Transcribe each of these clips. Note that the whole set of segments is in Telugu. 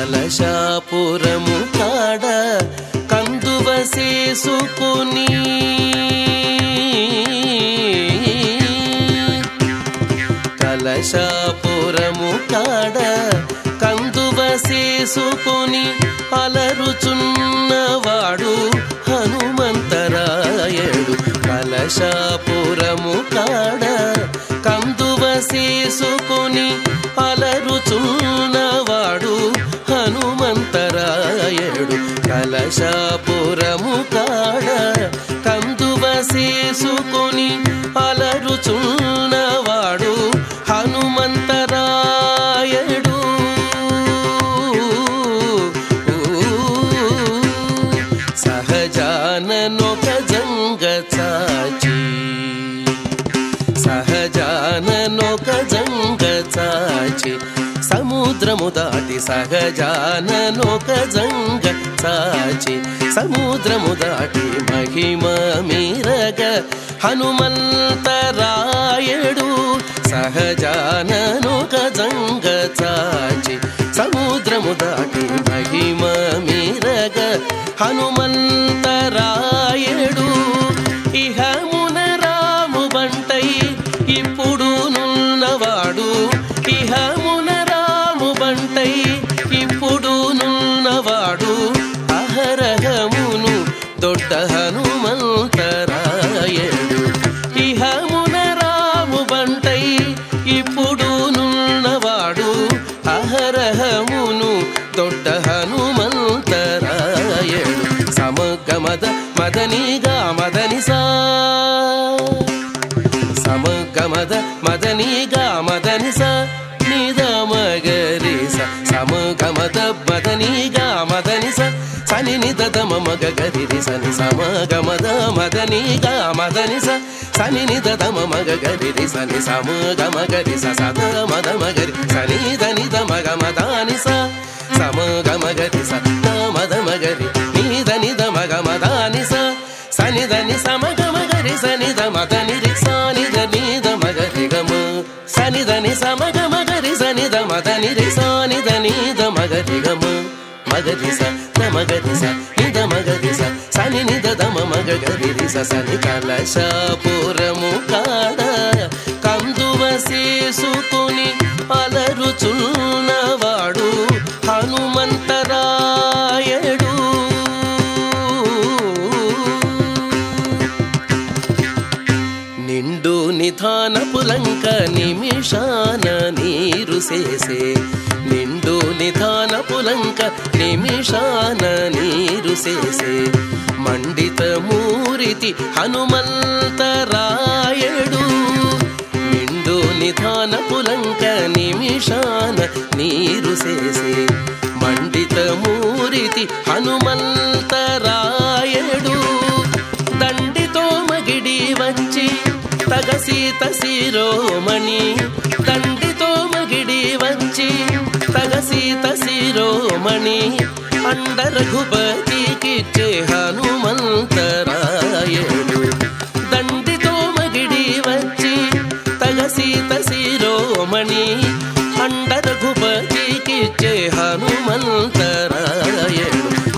కలశాపురము కాడ కందువ చేసుకుని కలశాపురము కాడ కందువ చేసుకుని అలరుచున్నవాడు హనుమంతరాయడు. కలశాపురము కాడ కందువ చేసుకుని అలరుచున్నవాడు హనుమంతరాయడు కలశాపురము కాడ కందువ చేసుకుని అలరుచున్నవాడు హనుమంతరాయడు. సహజానన సముద్రము దాటి సహజాన లోక జంగ సాచి. సముద్రము దాటి మహిమ మీరగ హనుమంతరాయడు. లోక జంగ సాచి. సముద్రము దాటి మహిమ మీరగ హను పెద్ద హనుమంతరాయడు ఇహమున రాము బంటై ఇప్పుడు నున్నవాడు అహరహమును దొడ్డ హనుమంతరాయడు సమగమద మదనిగా మదని సమగ మద మదనిగా మదనిస. నిద మగరి సమగ మద మదనిగా సని నిద దమ మగ గరిరి సని సమగమద మదనిగా మదనిస సని నిద దమ మగ గరిరి సని సమగమ గరిస సద మద మగరి సని దని దమ గమ దానిస సమగమ గరిస మద మగరి నీద నిద మగ స సని దని సమగమ గరి సని ద మద నిరి సాని ద నీద మగరి గమ సని దని సమగమ గరి సని ద మద నిరి సాని ద నీద మగరి గమ మగరి స ద స నిద మగరి స సని నిద దమ మగ గరి స సని కలశాపురము కాడ కందువ చేసుకుని అలరుచున్నవాడు హనుమంతరాయడు. నిండు నిధాన పులంక నిమిషాన నీరు చేసే నిండు నిధాన పులంక నిమిషాన నీరు సేసే మండిత మూరితి హనుమంతరాయడు నిండు నిధాన పులంక నిమిషాన నీరు సేసే మండిత మూరితి హనుమంతరాయడు దండితో మగిడి వచ్చి తగ సీత శిరోమణి అండ రఘుపతికిచ్చే హనుమంతరాయడు దండితో మగిడి వచ్చి తగ సీత శిరోమణి అండ రఘుపతికిచ్చే హనుమంతరాయడు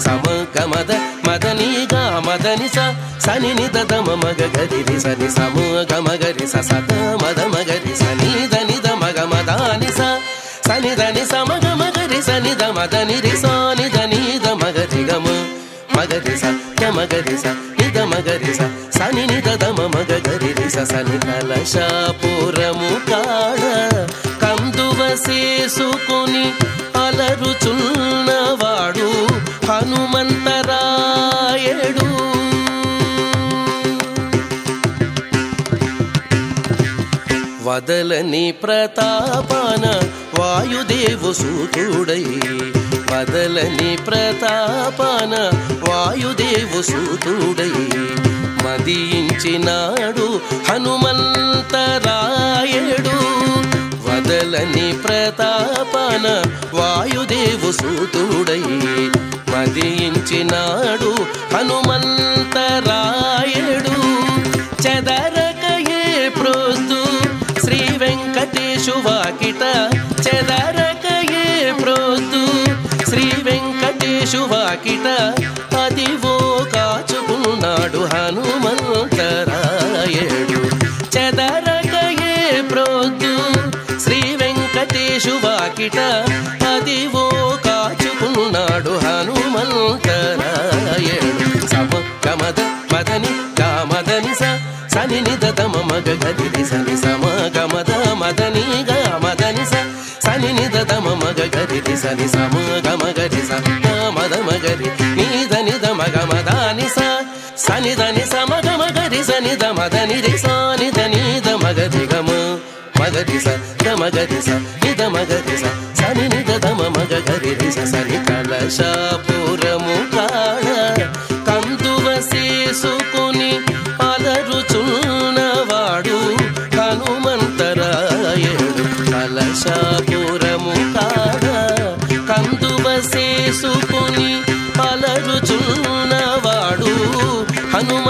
సమగమద మదనిగా మదనిస సని నిద మగ గరి సని సమగ మగరి స సద మద మగరి సని దని ద మగ మదానిస సని దని సమగ మగరి సని ద మదని రి సాని దని ద మగరి గమ మగరి స ద మగరి స నిద మగరి స సని నిద దమ మగ గరి రి స సని కలశాపురము కాడ వదలని ప్రతాపాన వాయుదేవు సూతుడై. వదలని ప్రతాపాన వాయుదేవు సూతుడై. మదించినాడు హనుమంతరాయడు. వదలని ప్రతాపాన వాయుదేవు సూతుడై. మదించినాడు హనుమంతరా వెంకటేశు వాకిట చెదరకయే ప్రోస్తు శ్రీ వెంకటేశువాకిట అదివో కాచుకున్నాడు హనుమంతరాయడు. చెదరకయే ప్రొద్దు శ్రీ వెంకటేశు వాకిట అదివో కాచుకున్నాడు హనుమంతరాయడు. సమ గమద మదని కామదని సని నిద తమ మగ గది సని సమ సని సమ గమ గది స మద మగరి నీద నిద మగ మదాని సని దని సమ గరి సని ద మదని రి సాని దని ద మగది గమ మగరి స గమ గది స నిద మగది స సని నిద దమ మగ గరి రి సని కలశాపురము కాడ కందువ చేసుకుని అలరుచున్నవాడు చేసుకుని అలరుచున్నవాడు హనుమంత